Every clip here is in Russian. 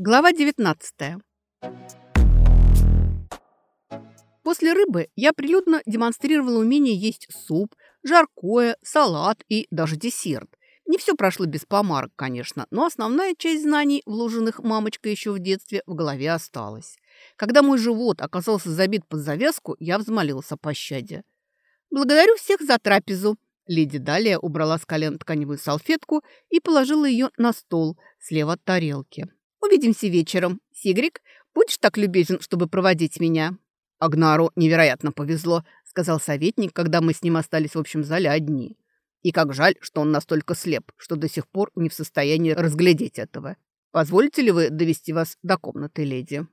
Глава 19. После рыбы я прилюдно демонстрировала умение есть суп, жаркое, салат и даже десерт. Не все прошло без помарок, конечно, но основная часть знаний, вложенных мамочкой еще в детстве, в голове осталась. Когда мой живот оказался забит под завязку, я взмолилась о пощаде. «Благодарю всех за трапезу», Леди Далия убрала с колен тканевую салфетку и положила ее на стол слева от тарелки. Увидимся вечером. Сигрик, будешь так любезен, чтобы проводить меня?» «Агнару невероятно повезло», — сказал советник, когда мы с ним остались в общем зале одни. «И как жаль, что он настолько слеп, что до сих пор не в состоянии разглядеть этого. Позволите ли вы довести вас до комнаты, леди?»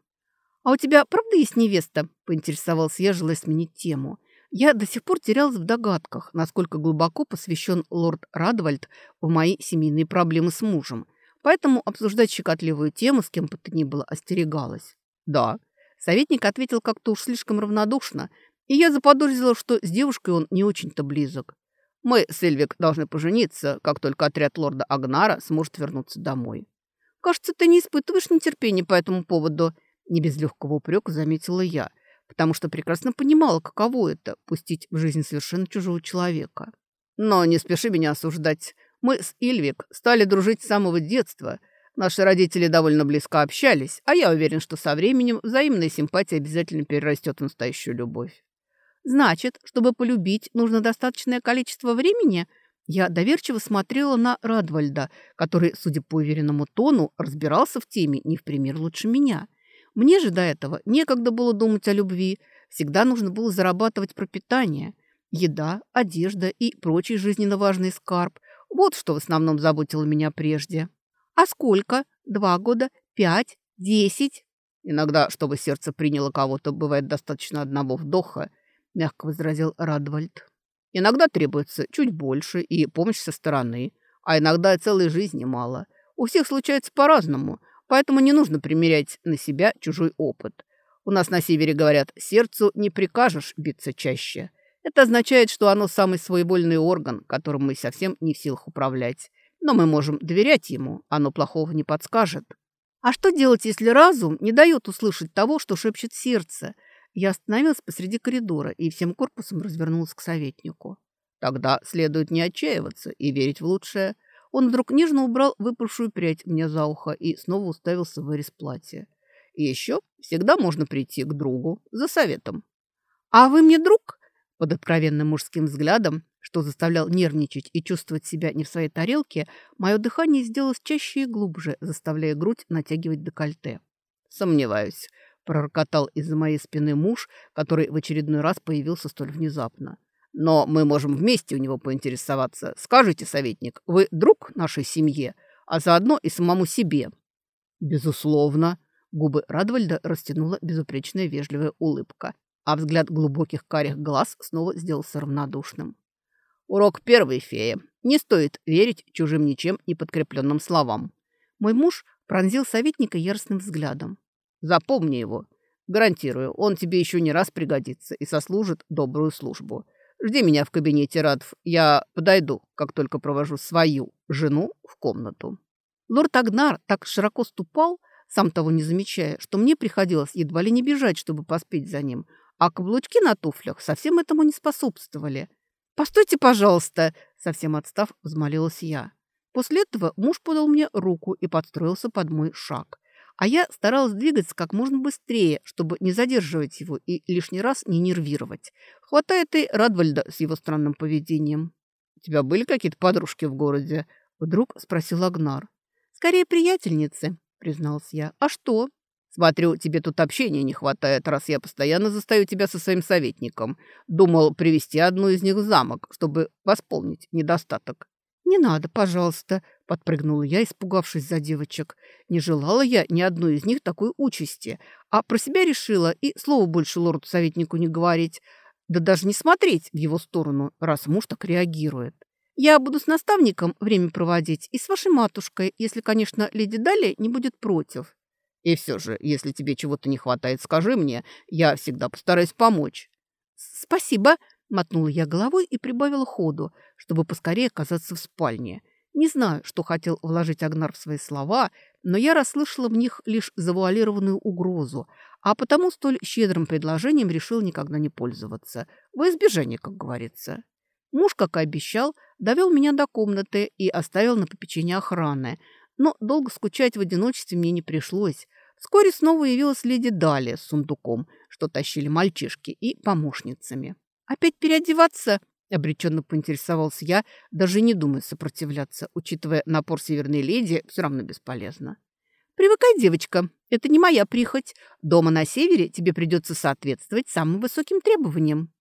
«А у тебя правда есть невеста?» — поинтересовался я, желая сменить тему. Я до сих пор терялась в догадках, насколько глубоко посвящен лорд Радвальд в мои семейные проблемы с мужем. Поэтому обсуждать щекотливую тему с кем бы то ни было остерегалась. Да, советник ответил как-то уж слишком равнодушно, и я заподозрила, что с девушкой он не очень-то близок. Мы с Эльвик должны пожениться, как только отряд лорда Агнара сможет вернуться домой. Кажется, ты не испытываешь нетерпения по этому поводу, не без легкого упрека заметила я, потому что прекрасно понимала, каково это – пустить в жизнь совершенно чужого человека. Но не спеши меня осуждать. Мы с Ильвик стали дружить с самого детства. Наши родители довольно близко общались, а я уверен, что со временем взаимная симпатия обязательно перерастет в настоящую любовь. Значит, чтобы полюбить, нужно достаточное количество времени? Я доверчиво смотрела на Радвальда, который, судя по уверенному тону, разбирался в теме не в пример лучше меня. Мне же до этого некогда было думать о любви. Всегда нужно было зарабатывать пропитание. Еда, одежда и прочий жизненно важный скарб. Вот что в основном заботило меня прежде. А сколько? Два года? Пять? Десять? Иногда, чтобы сердце приняло кого-то, бывает достаточно одного вдоха, мягко возразил Радвальд. Иногда требуется чуть больше и помощь со стороны, а иногда и целой жизни мало. У всех случается по-разному, поэтому не нужно примерять на себя чужой опыт. У нас на севере говорят, сердцу не прикажешь биться чаще. Это означает, что оно самый своевольный орган, которым мы совсем не в силах управлять. Но мы можем доверять ему, оно плохого не подскажет. А что делать, если разум не дает услышать того, что шепчет сердце? Я остановилась посреди коридора и всем корпусом развернулась к советнику. Тогда следует не отчаиваться и верить в лучшее. Он вдруг нежно убрал выпавшую прядь мне за ухо и снова уставился в вырез платья. И еще всегда можно прийти к другу за советом. «А вы мне друг?» Под откровенным мужским взглядом, что заставлял нервничать и чувствовать себя не в своей тарелке, мое дыхание сделалось чаще и глубже, заставляя грудь натягивать декольте. «Сомневаюсь», — пророкотал из-за моей спины муж, который в очередной раз появился столь внезапно. «Но мы можем вместе у него поинтересоваться. Скажите, советник, вы друг нашей семье, а заодно и самому себе?» «Безусловно», — губы Радвальда растянула безупречная вежливая улыбка а взгляд глубоких карих глаз снова сделался равнодушным. «Урок первый, фея. Не стоит верить чужим ничем не подкрепленным словам». Мой муж пронзил советника яростным взглядом. «Запомни его. Гарантирую, он тебе еще не раз пригодится и сослужит добрую службу. Жди меня в кабинете, Радов. Я подойду, как только провожу свою жену в комнату». Лорд Агнар так широко ступал, сам того не замечая, что мне приходилось едва ли не бежать, чтобы поспеть за ним, а каблучки на туфлях совсем этому не способствовали. «Постойте, пожалуйста!» — совсем отстав, взмолилась я. После этого муж подал мне руку и подстроился под мой шаг. А я старалась двигаться как можно быстрее, чтобы не задерживать его и лишний раз не нервировать. Хватает и Радвальда с его странным поведением. «У тебя были какие-то подружки в городе?» — вдруг спросил Агнар. «Скорее приятельницы», — призналась я. «А что?» Смотрю, тебе тут общения не хватает, раз я постоянно застаю тебя со своим советником. Думал привести одну из них в замок, чтобы восполнить недостаток. «Не надо, пожалуйста», — подпрыгнула я, испугавшись за девочек. Не желала я ни одной из них такой участи, а про себя решила и слова больше лорду-советнику не говорить, да даже не смотреть в его сторону, раз муж так реагирует. Я буду с наставником время проводить и с вашей матушкой, если, конечно, леди Дали не будет против. И все же, если тебе чего-то не хватает, скажи мне, я всегда постараюсь помочь». «Спасибо», — мотнула я головой и прибавила ходу, чтобы поскорее оказаться в спальне. Не знаю, что хотел вложить Агнар в свои слова, но я расслышала в них лишь завуалированную угрозу, а потому столь щедрым предложением решил никогда не пользоваться. Во избежание, как говорится. Муж, как и обещал, довел меня до комнаты и оставил на попечение охраны. Но долго скучать в одиночестве мне не пришлось. Вскоре снова явилась леди Дали с сундуком, что тащили мальчишки, и помощницами. «Опять переодеваться?» – обреченно поинтересовался я, даже не думая сопротивляться, учитывая напор северной леди, все равно бесполезно. «Привыкай, девочка, это не моя прихоть. Дома на севере тебе придется соответствовать самым высоким требованиям».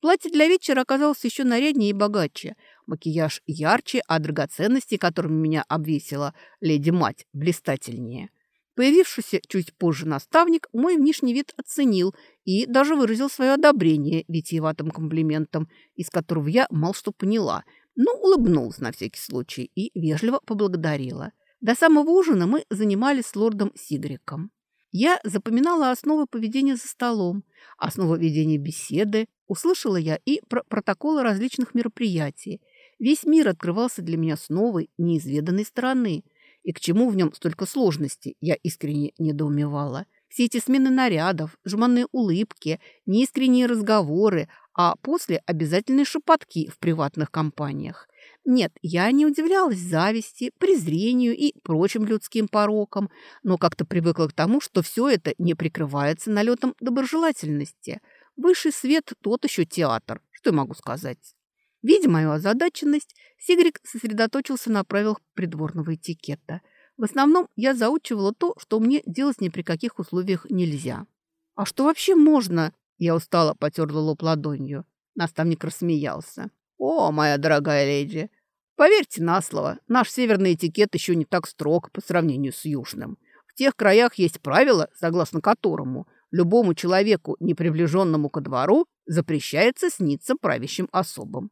Платье для вечера оказалось еще наряднее и богаче. Макияж ярче, а драгоценности, которыми меня обвесила леди-мать, блистательнее. Появившийся чуть позже наставник мой внешний вид оценил и даже выразил свое одобрение витиеватым комплиментом, из которого я мало что поняла, но улыбнулась на всякий случай и вежливо поблагодарила. До самого ужина мы занимались с лордом Сигриком. Я запоминала основы поведения за столом, основы ведения беседы, услышала я и про протоколы различных мероприятий. Весь мир открывался для меня с новой, неизведанной стороны. И к чему в нем столько сложностей, я искренне недоумевала. Все эти смены нарядов, жманные улыбки, неискренние разговоры, а после обязательные шепотки в приватных компаниях. Нет, я не удивлялась зависти, презрению и прочим людским порокам, но как-то привыкла к тому, что все это не прикрывается налетом доброжелательности. Высший свет – тот еще театр, что я могу сказать. Видя мою озадаченность, Сигрик сосредоточился на правилах придворного этикета. В основном я заучивала то, что мне делать ни при каких условиях нельзя. «А что вообще можно?» Я устало потерла лоб ладонью. Наставник рассмеялся. «О, моя дорогая леди, поверьте на слово, наш северный этикет еще не так строг по сравнению с южным. В тех краях есть правило, согласно которому любому человеку, не приближенному ко двору, запрещается сниться правящим особам.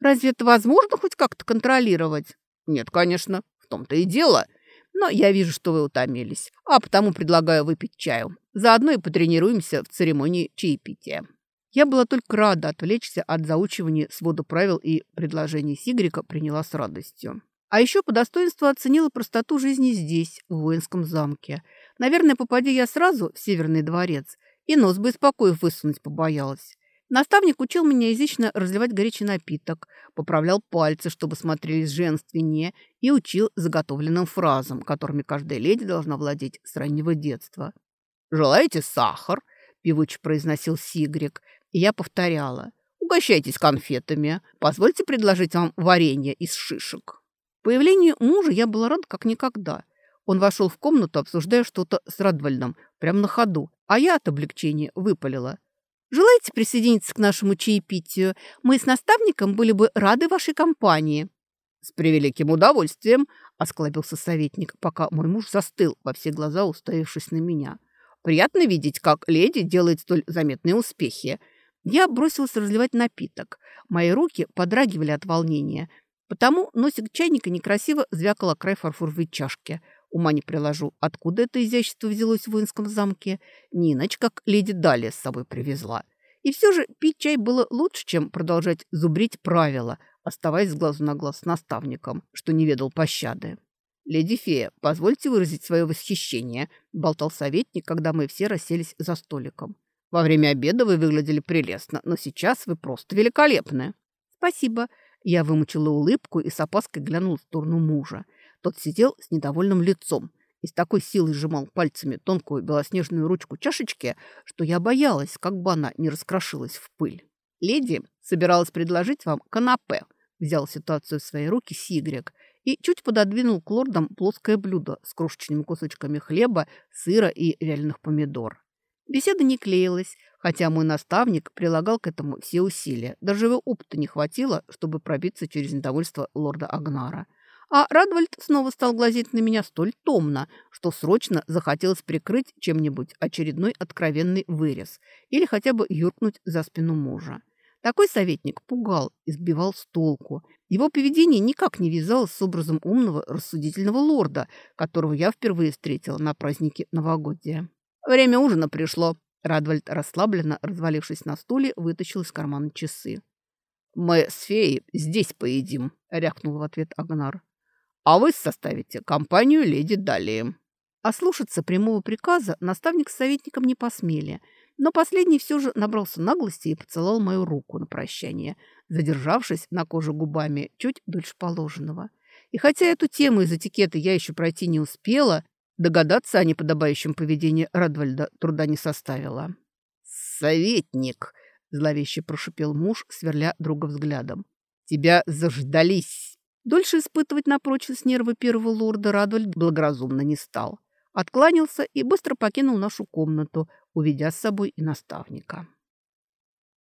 Разве это возможно хоть как-то контролировать? Нет, конечно, в том-то и дело. Но я вижу, что вы утомились, а потому предлагаю выпить чаю. Заодно и потренируемся в церемонии чаепития. Я была только рада отвлечься от заучивания свода правил и предложений Сигрика приняла с радостью. А еще по достоинству оценила простоту жизни здесь, в воинском замке. Наверное, попади я сразу в Северный дворец, и нос бы испокоив высунуть побоялась. Наставник учил меня изящно разливать горячий напиток, поправлял пальцы, чтобы смотрелись женственнее, и учил заготовленным фразам, которыми каждая леди должна владеть с раннего детства. «Желаете сахар?» – певуче произносил Сигрик, и я повторяла. «Угощайтесь конфетами. Позвольте предложить вам варенье из шишек». Появлению мужа я была рада как никогда. Он вошел в комнату, обсуждая что-то с Радвальдом, прямо на ходу, а я от облегчения выпалила. «Желаете присоединиться к нашему чаепитию? Мы с наставником были бы рады вашей компании». «С превеликим удовольствием», — осклабился советник, пока мой муж застыл во все глаза, уставившись на меня. «Приятно видеть, как леди делает столь заметные успехи. Я бросилась разливать напиток. Мои руки подрагивали от волнения, потому носик чайника некрасиво звякал край фарфоровой чашки. Ума не приложу, откуда это изящество взялось в воинском замке. Не как леди Далия с собой привезла. И все же пить чай было лучше, чем продолжать зубрить правила, оставаясь с глазу на глаз с наставником, что не ведал пощады. «Леди Фея, позвольте выразить свое восхищение», – болтал советник, когда мы все расселись за столиком. Во время обеда вы выглядели прелестно, но сейчас вы просто великолепны». «Спасибо». Я вымучила улыбку и с опаской глянула в сторону мужа. Тот сидел с недовольным лицом и с такой силой сжимал пальцами тонкую белоснежную ручку чашечки, что я боялась, как бы она не раскрошилась в пыль. «Леди собиралась предложить вам канапе», взял ситуацию в свои руки Сигрик и чуть пододвинул к лордам плоское блюдо с крошечными кусочками хлеба, сыра и вяленых помидор. Беседа не клеилась, хотя мой наставник прилагал к этому все усилия. Даже его опыта не хватило, чтобы пробиться через недовольство лорда Агнара. А Радвальд снова стал глазеть на меня столь томно, что срочно захотелось прикрыть чем-нибудь очередной откровенный вырез или хотя бы юркнуть за спину мужа. Такой советник пугал, избивал с толку. Его поведение никак не вязалось с образом умного, рассудительного лорда, которого я впервые встретила на празднике новогодия. «Время ужина пришло». Радвальд, расслабленно развалившись на стуле, вытащил из кармана часы. «Мы с феей здесь поедим», — рявкнул в ответ Агнар. «А вы составите компанию леди Далии». А слушаться прямого приказа наставник с советником не посмели, но последний все же набрался наглости и поцеловал мою руку на прощание, задержавшись на коже губами чуть дольше положенного. И хотя эту тему из этикета я еще пройти не успела, догадаться о неподобающем поведении Радвальда труда не составило. «Советник!» – зловеще прошипел муж, сверля друга взглядом. «Тебя заждались!» Дольше испытывать на прочность нервы первого лорда Радвальд благоразумно не стал. Откланялся и быстро покинул нашу комнату, уведя с собой и наставника.